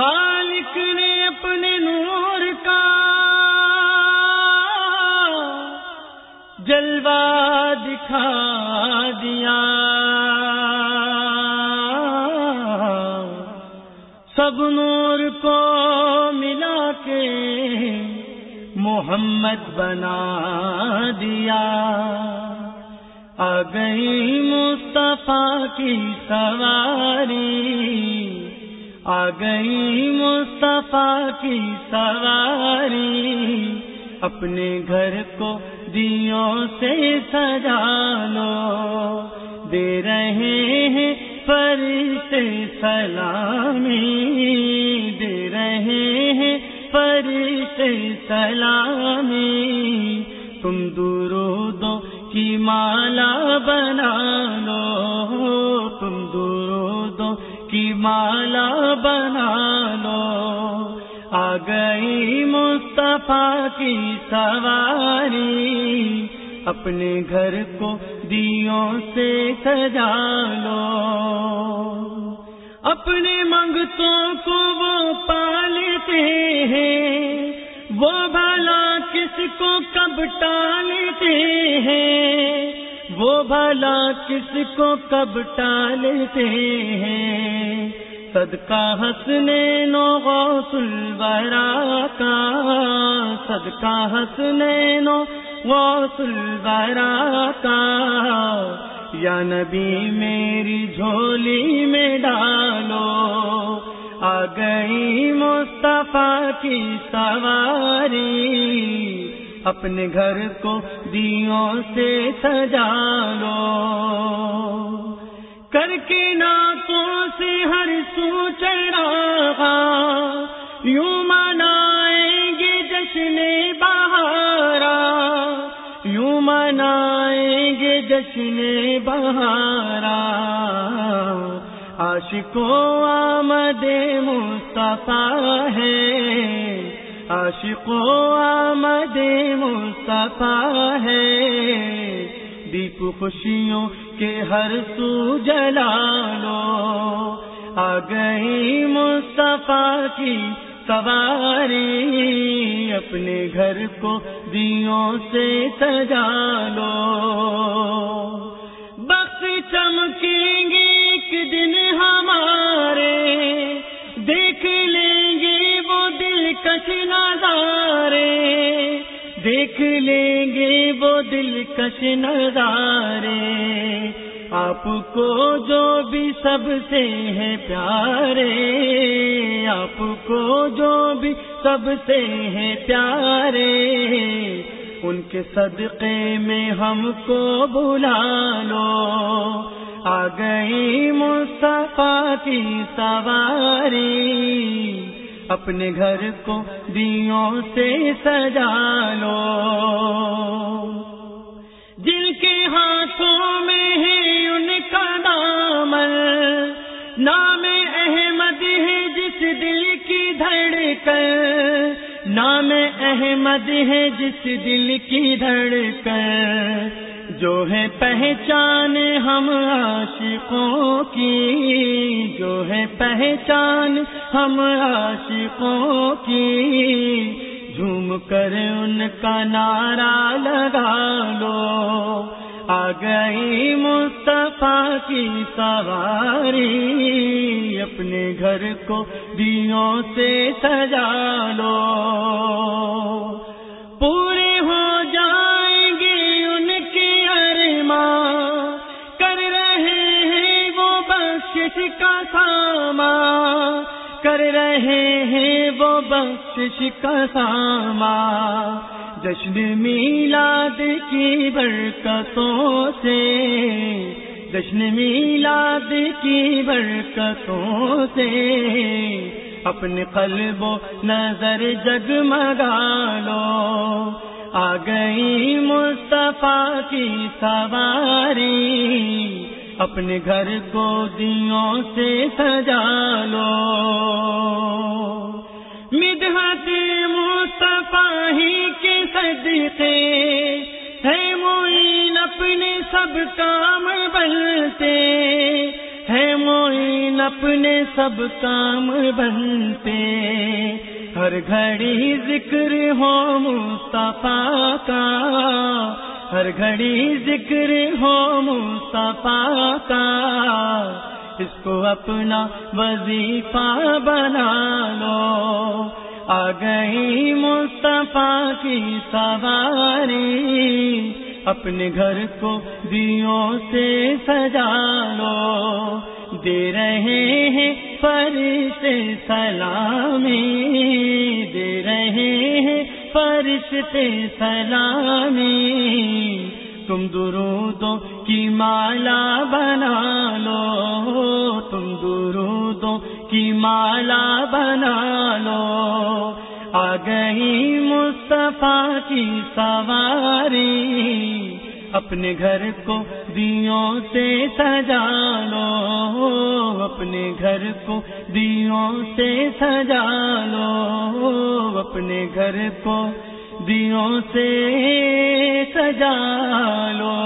خالق نے اپنے نور کا جلوہ دکھا دیا۔ سب نور کو ملا کے محمد بنا دیا۔ آ گئی مصطفیٰ کی سواری۔ آ گئی مصطفیٰ کی سواری، اپنے گھر کو دیوں سے سجا لو۔ دے رہے ہیں فرشتے سلامی، دے رہے ہیں فرشتے سلامی۔ تم درودوں کی مالا بنا لو۔ کی مالا بنا لو۔ آ گئی مصطفیٰ کی سواری۔ اپنے گھر کو دیوں سے سجا لو۔ اپنے منگتوں کو وہ پالتے ہیں۔ وہ بھلا کس کو کب ٹالتے ہیں؟ وہ بھلا کس کو کب ٹالتے ہیں؟ صدقہ ہنسنے نو غوث الورا کا، صدقہ ہنسنے نو غوث الورا کا۔ یا نبی میری جھولی میں ڈالو، آ گئی مصطفیٰ کی سواری۔ اپنے گھر کو دیوں سے سجا لو۔ کر کے ناکوں سے ہر سو چڑھا یوں منائیں گے جشن بہارا۔ یوں منائیں گے جشن بہارا۔ عاشقوں آمد مصطفیٰ ہے۔ عاشقوں آمد مصطفیٰ ہے۔ دیپ خوشیوں کے ہر سو جلا لو آ گئی مصطفیٰ کی سواری۔ اپنے گھر کو دیوں سے سجا لو۔ بخت چمکیں گے ایک دن ہمارے دیکھ لیں گے وہ دل کش نظارے آپ کو جو بھی سب سے ہے پیارے آپ کو جو بھی سب سے ہے پیارے ان کے صدقے میں ہم کو بلا لو آ گئی مصطفیٰ کی سواری اپنے گھر کو دیوں سے سجا لو۔ جن کے ہاتھوں میں ہے ان کا دامن، نام احمد ہے جس دل کی دھڑکن۔ نام احمد ہے جس دل کی دھڑکن۔ جو ہے پہچان ہم عاشقوں کی، جو ہے پہچان ہم عاشقوں کی۔ جھوم کر ان کا نعرہ لگا لو۔ آ گئی مصطفیٰ کی سواری، اپنے گھر کو دیوں سے سجا لو۔ رہے ہیں وہ بخش کا ساما۔ جشن میلاد کی برکتوں سے۔ جشن میلاد کی برکتوں سے۔ اپنے قلب و نظر جگمگا لو۔ آ گئی مصطفیٰ کی سواری۔ اپنے گھر کو دیوں سے سجا لو۔ مدحت مصطفیٰ ہی کے صدقے ہے معین اپنے سب کام بنتے۔ ہے موئن اپنے سب کام بنتے۔ ہر گھڑی ذکر ہو مصطفیٰ کا۔ ہر گھڑی ذکر ہو مصطفیٰ کا۔ اس کو اپنا وظیفہ بنا لو۔ آ گئی مصطفیٰ کی سواری، اپنے گھر کو دیوں سے سجا لو۔ دے رہے ہیں فرشتے سلامی، دے رہے ہیں فرشتے سلامی، تم درودوں کی مالا بنا لو، تم درودوں کی مالا بنا لو۔ آ گئی مصطفیٰ کی سواری اپنے گھر کو دیوں سے سجا لو، اپنے گھر کو دیوں سے سجا لو، اپنے گھر کو دیوں سے سجا لو۔